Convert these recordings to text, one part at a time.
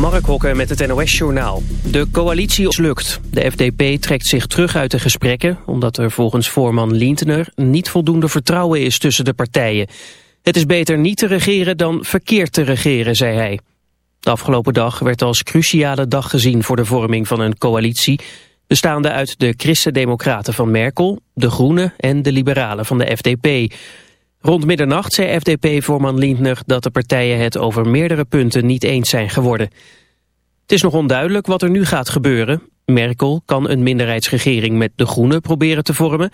Mark Hokker met het NOS-journaal. De coalitie lukt. De FDP trekt zich terug uit de gesprekken... omdat er volgens voorman Lindner niet voldoende vertrouwen is tussen de partijen. Het is beter niet te regeren dan verkeerd te regeren, zei hij. De afgelopen dag werd als cruciale dag gezien voor de vorming van een coalitie... bestaande uit de Christen-Democraten van Merkel, de Groenen en de Liberalen van de FDP... Rond middernacht zei FDP-voorman Lindner dat de partijen het over meerdere punten niet eens zijn geworden. Het is nog onduidelijk wat er nu gaat gebeuren. Merkel kan een minderheidsregering met de Groenen proberen te vormen.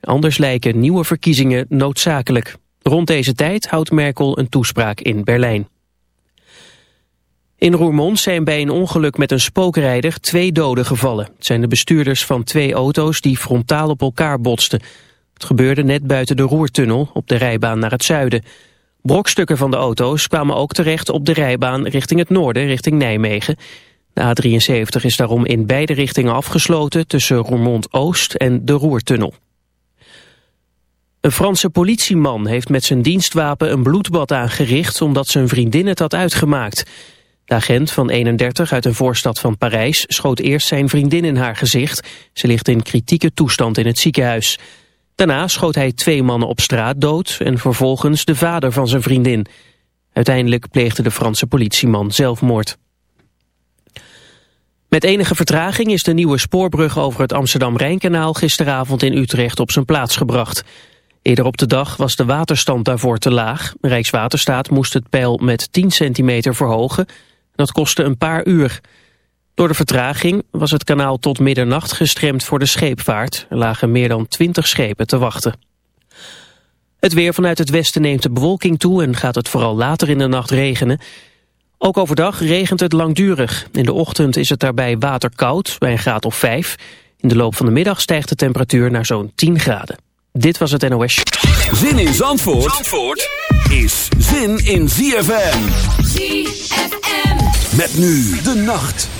Anders lijken nieuwe verkiezingen noodzakelijk. Rond deze tijd houdt Merkel een toespraak in Berlijn. In Roermond zijn bij een ongeluk met een spookrijder twee doden gevallen. Het zijn de bestuurders van twee auto's die frontaal op elkaar botsten. Het gebeurde net buiten de Roertunnel op de rijbaan naar het zuiden. Brokstukken van de auto's kwamen ook terecht op de rijbaan richting het noorden, richting Nijmegen. De A73 is daarom in beide richtingen afgesloten tussen Roermond-Oost en de Roertunnel. Een Franse politieman heeft met zijn dienstwapen een bloedbad aangericht omdat zijn vriendin het had uitgemaakt. De agent van 31 uit een voorstad van Parijs schoot eerst zijn vriendin in haar gezicht. Ze ligt in kritieke toestand in het ziekenhuis. Daarna schoot hij twee mannen op straat dood en vervolgens de vader van zijn vriendin. Uiteindelijk pleegde de Franse politieman zelfmoord. Met enige vertraging is de nieuwe spoorbrug over het Amsterdam-Rijnkanaal gisteravond in Utrecht op zijn plaats gebracht. Eerder op de dag was de waterstand daarvoor te laag. Rijkswaterstaat moest het peil met 10 centimeter verhogen. Dat kostte een paar uur. Door de vertraging was het kanaal tot middernacht gestremd voor de scheepvaart. Er lagen meer dan 20 schepen te wachten. Het weer vanuit het westen neemt de bewolking toe en gaat het vooral later in de nacht regenen. Ook overdag regent het langdurig. In de ochtend is het daarbij waterkoud, bij een graad of 5. In de loop van de middag stijgt de temperatuur naar zo'n 10 graden. Dit was het NOS. Zin in Zandvoort, Zandvoort is zin in ZFM. ZFM. Met nu de nacht.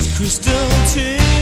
crystal tears.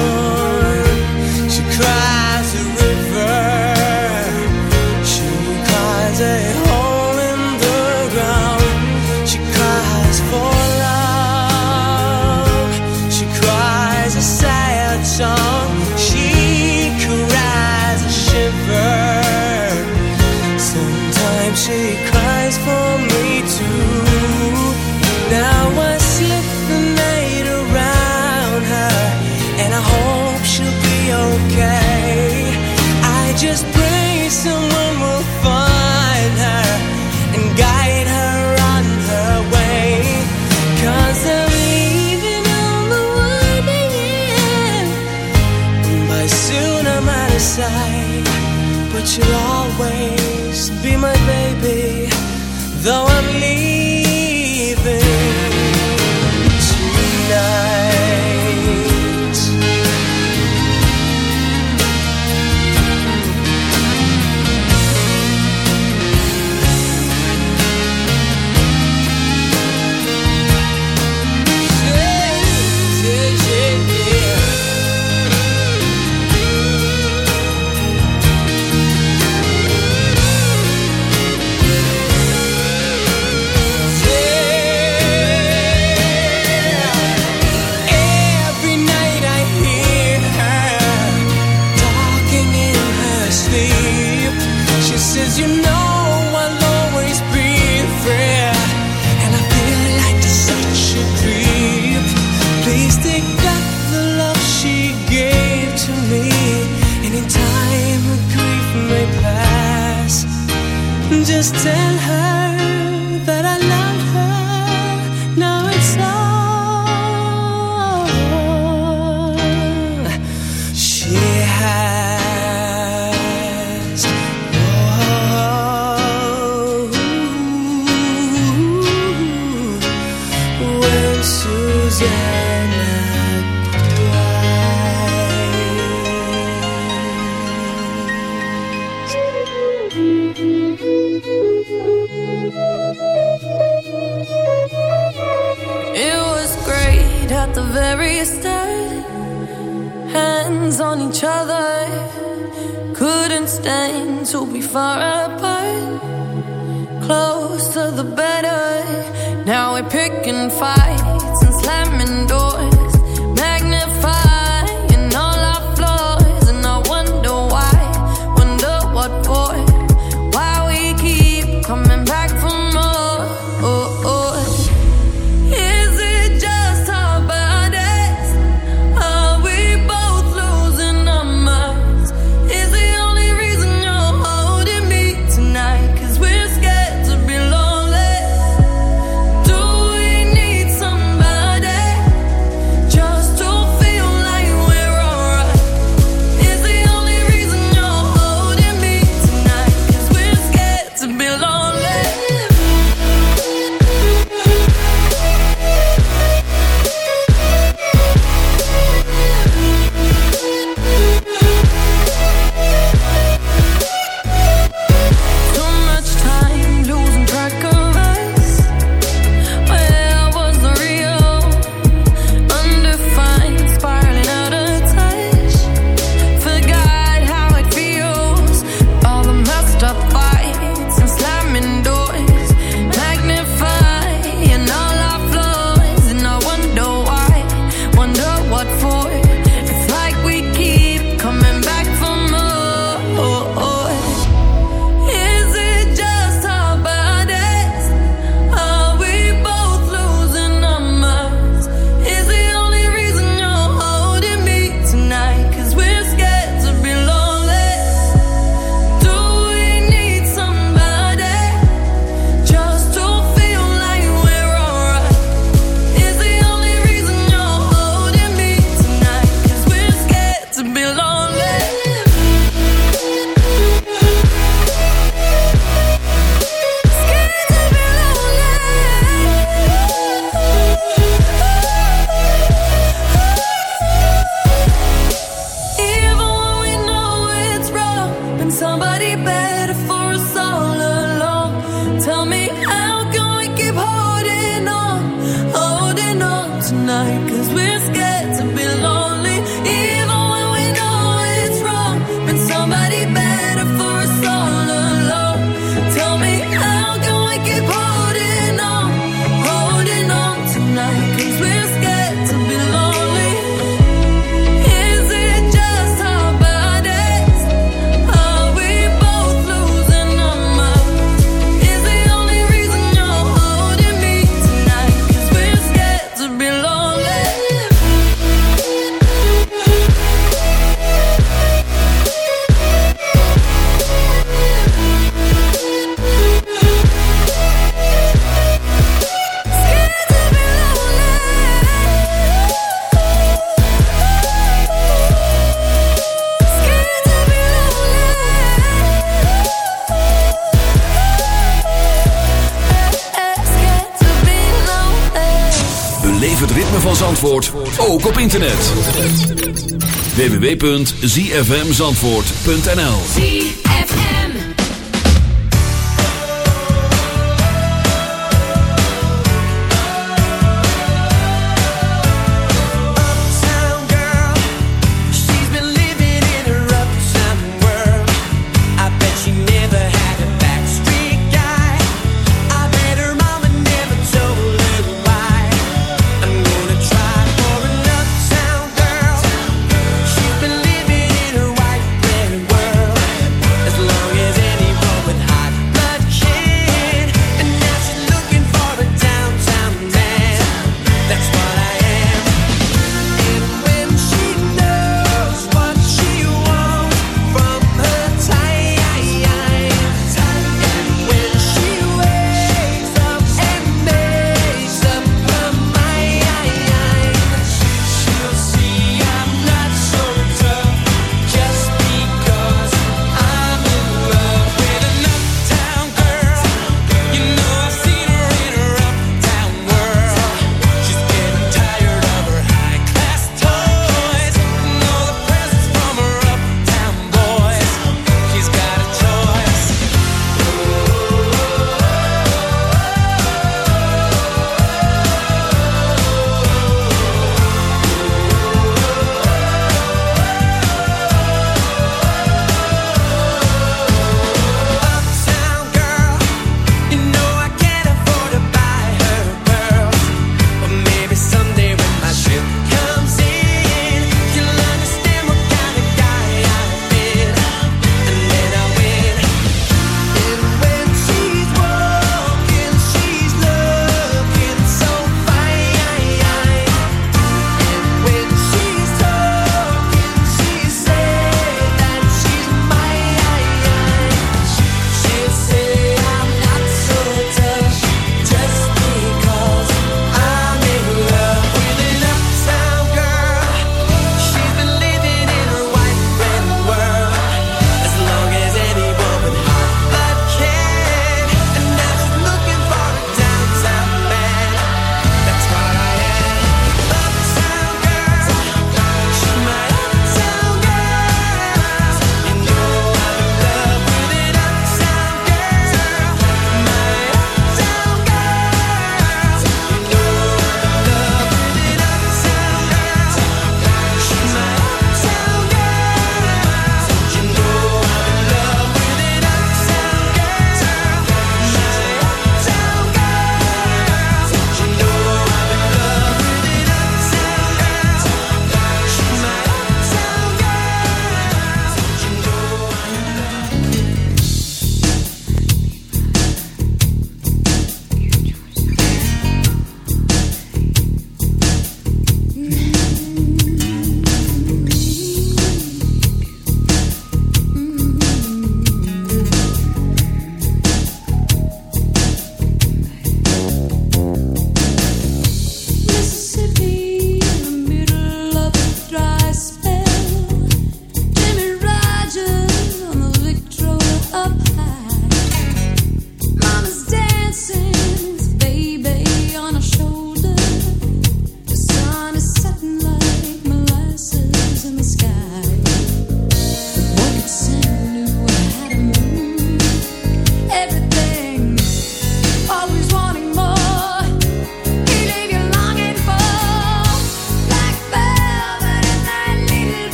www.zfmzandvoort.nl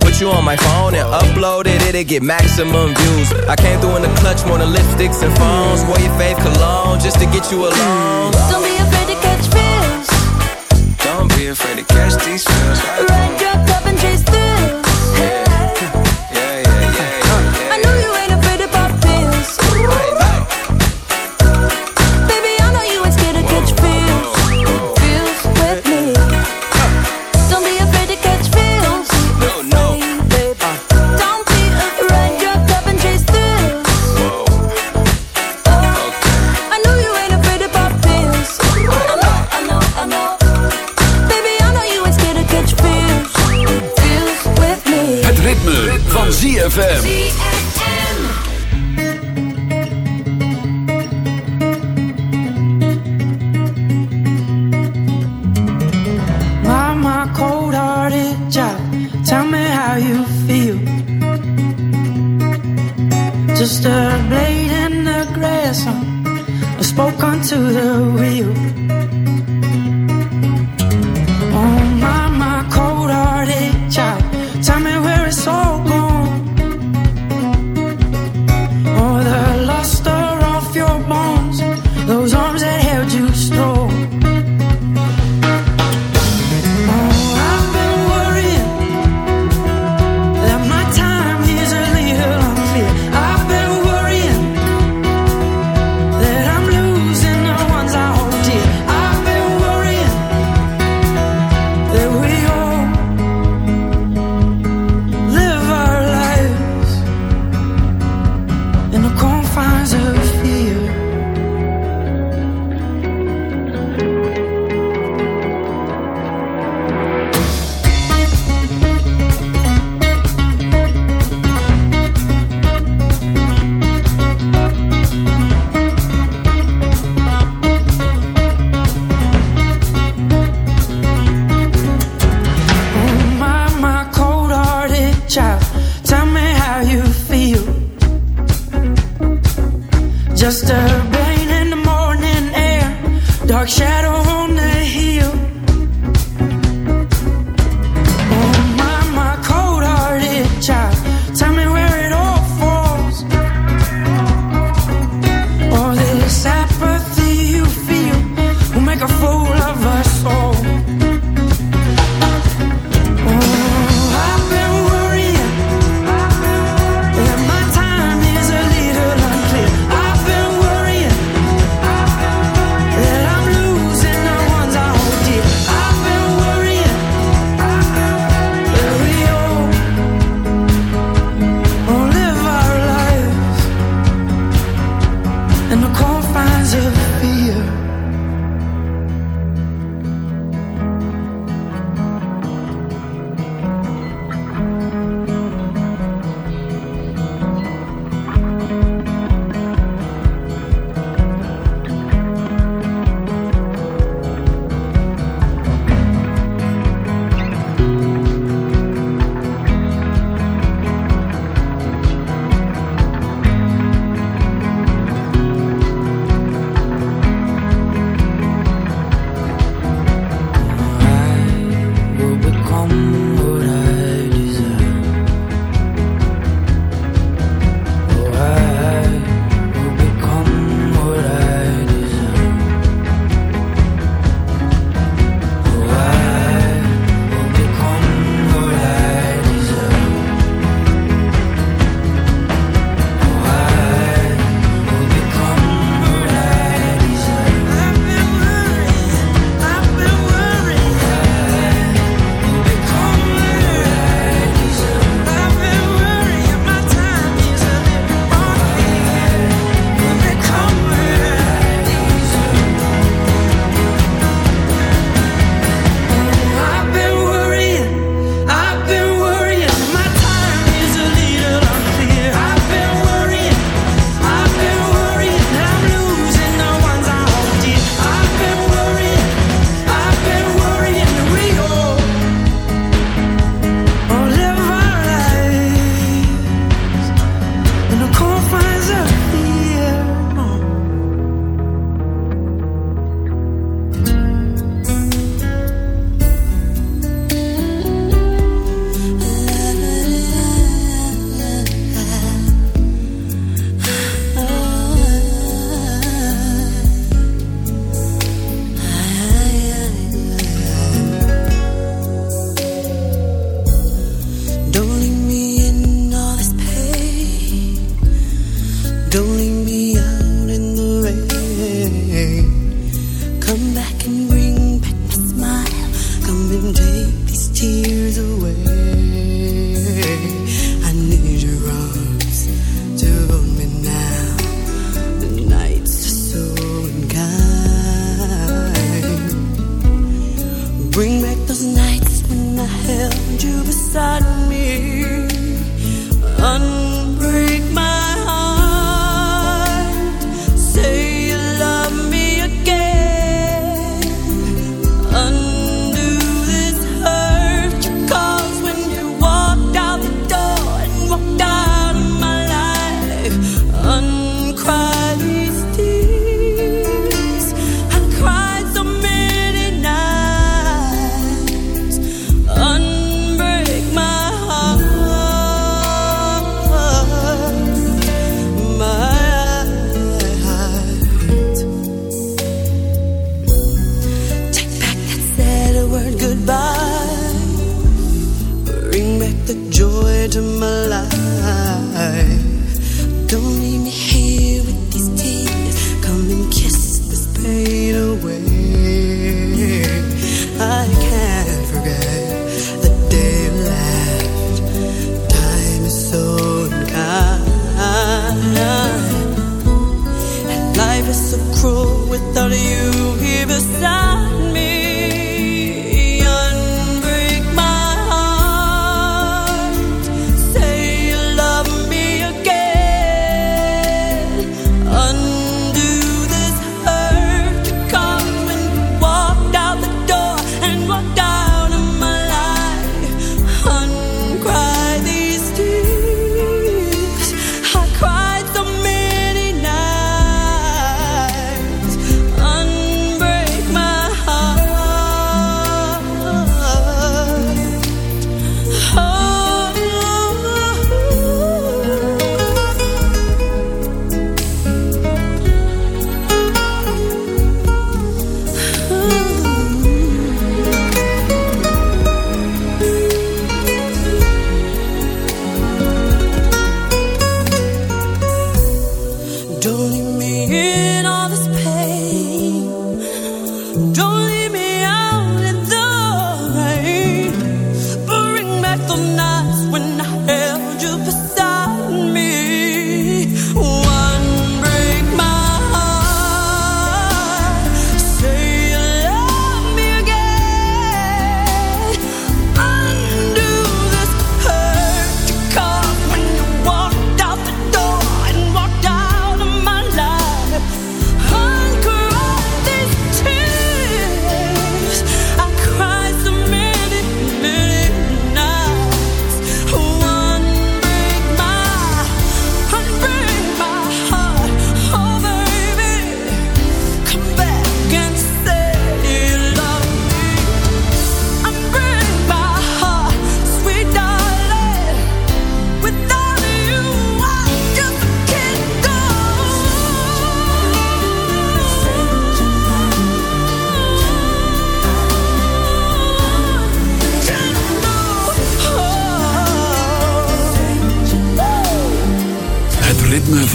put you on my phone and upload it, it'll get maximum views. I came through in the clutch more than lipsticks and phones. Wore your fave cologne just to get you alone. Don't be afraid to catch feels. Don't be afraid to catch these feels. Ride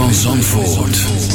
On Zandvoort.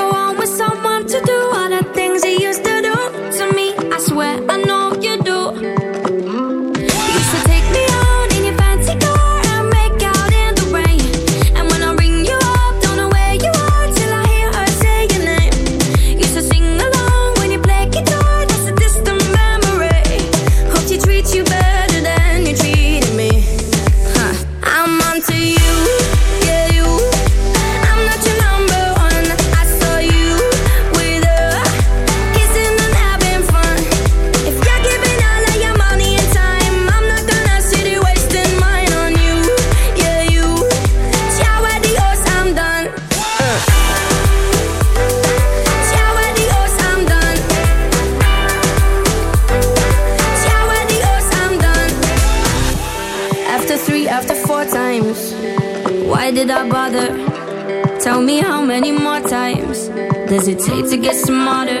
get smarter.